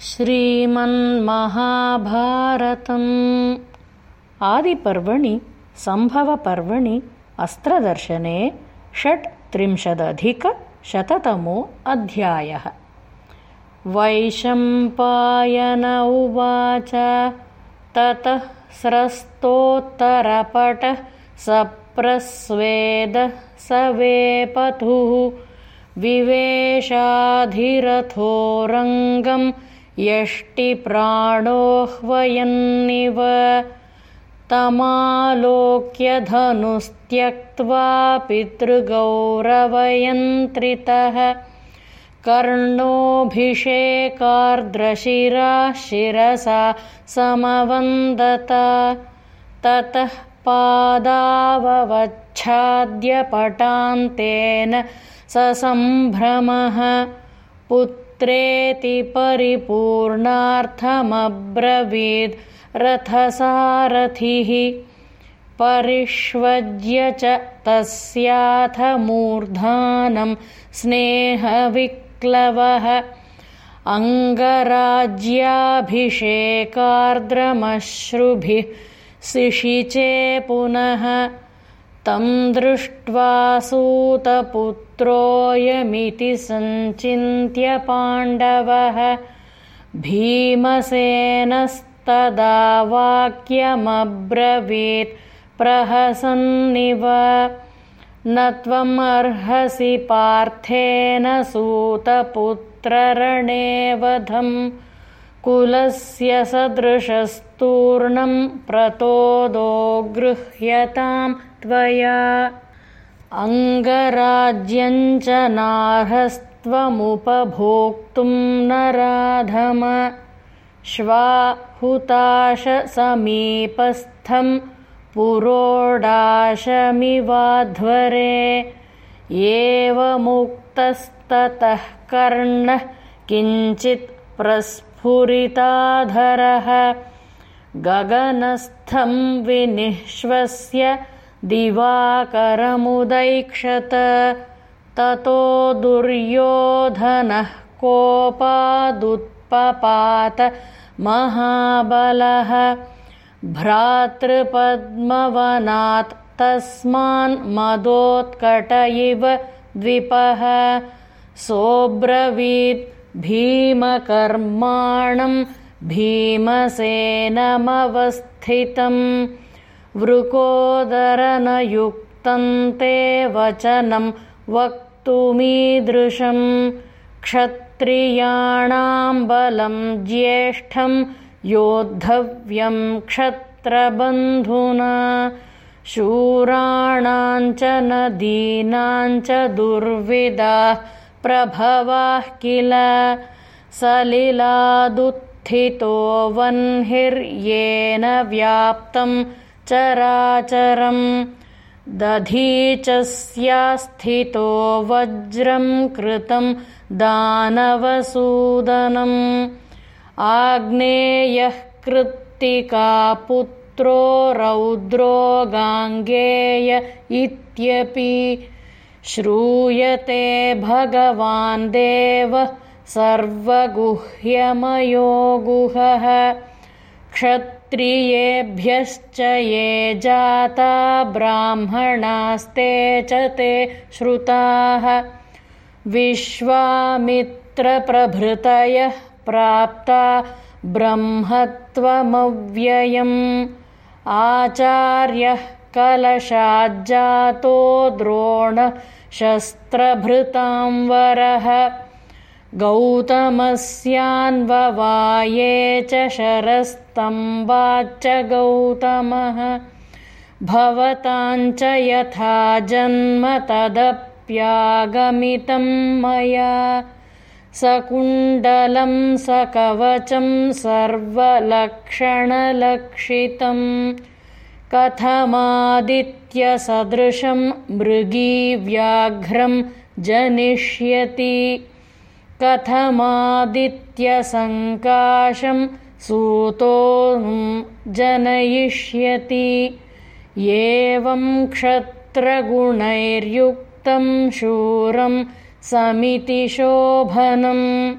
श्रीमन्महाभारतम्। आदिपर्वणि सम्भवपर्वणि अस्त्रदर्शने षट्त्रिंशदधिकशततमो अध्यायः। वैशम्पायन उवाच ततः स्रस्तोत्तरपटः सप्रस्वेदः स वेपथुः विवेशाधिरथोरङ्गम् यष्टिप्राणोह्वयन्निव तमालोक्यधनुस्त्यक्त्वा पितृगौरवयन्त्रितः कर्णोऽभिषेकार्द्रशिराः शिरसा समवन्दत। ततः पादाववच्छाद्यपटान्तेन ससम्भ्रमः पुत्र पुत्रेति परिपूर्णार्थमब्रवीद् रथसारथिः परिष्वज्य च तस्याथ मूर्धानं स्नेहविक्लवः। अङ्गराज्याभिषेकार्द्रमश्रुभिः शिशिचे पुनः तं दृष्ट्वा सूतपुत्रोऽयमिति सञ्चिन्त्य पाण्डवः भीमसेनस्तदा वाक्यमब्रवीत् प्रहसन्निव। न त्वमर्हसि पार्थेन सूतपुत्ररणे वधम् कुलस्य सदृशस्तूर्णं प्रतोदो गृह्यताम् त्वया। अङ्गराज्यञ्च नार्हस्त्वमुपभोक्तुं नराधम। श्वाहुताशसमीपस्थं पुरोडाशमिवाध्वरे। एवमुक्तस्ततः कर्णः किञ्चित् प्रस्फुरिताधरः गगनस्थं विनिश्वस्य दिवाकरमुदैक्षत ततो दुर्योधनः कोपादुत्पपात महाबलः भ्रातृपद्मवनात् तस्मान्मदोत्कट इव द्विपः सोऽब्रवीत् भीमकर्माणं भीमसेनमवस्थितम् वृकोदरनयुक्तं ते वचनं वक्तुमीदृशं क्षत्रियाणां बलं ज्येष्ठं योद्धव्यं क्षत्रबन्धुना शूराणाञ्च नदीनाञ्च दुर्विदाः प्रभवाः किल? सलिलादुत्थितो वह्निर्येन व्याप्तं चराचरम् दधीचस्यास्थितो वज्रं कृतं दानवसूदनम्। आग्नेयः कृत्तिका पुत्रो रौद्रो गाङ्गेय इत्यपि श्रूयते भगवान् देवः सर्वगुह्यमयो गुहः क्षत्रियेभ्यश्च ये जाता ब्राह्मणास्ते च ते श्रुताः। विश्वामित्रप्रभृतयः प्राप्ता ब्रह्मत्वमव्ययम्। आचार्यः कलशाज्जातो द्रोणशस्त्रभृतां वरः। गौतमस्यान्ववाये च शरस्तम्बाच्च गौतमः। भवताञ्च यथा जन्म तदप्यागमितं मया। सकुण्डलं सकवचं सर्वलक्षणलक्षितम् कथमादित्यसदृशं मृगीव्याघ्रं जनिष्यति। कथमादित्यसङ्काशं सूतो जनयिष्यति। एवं क्षत्रगुणैर्युक्तं शूरं समितिशोभनम्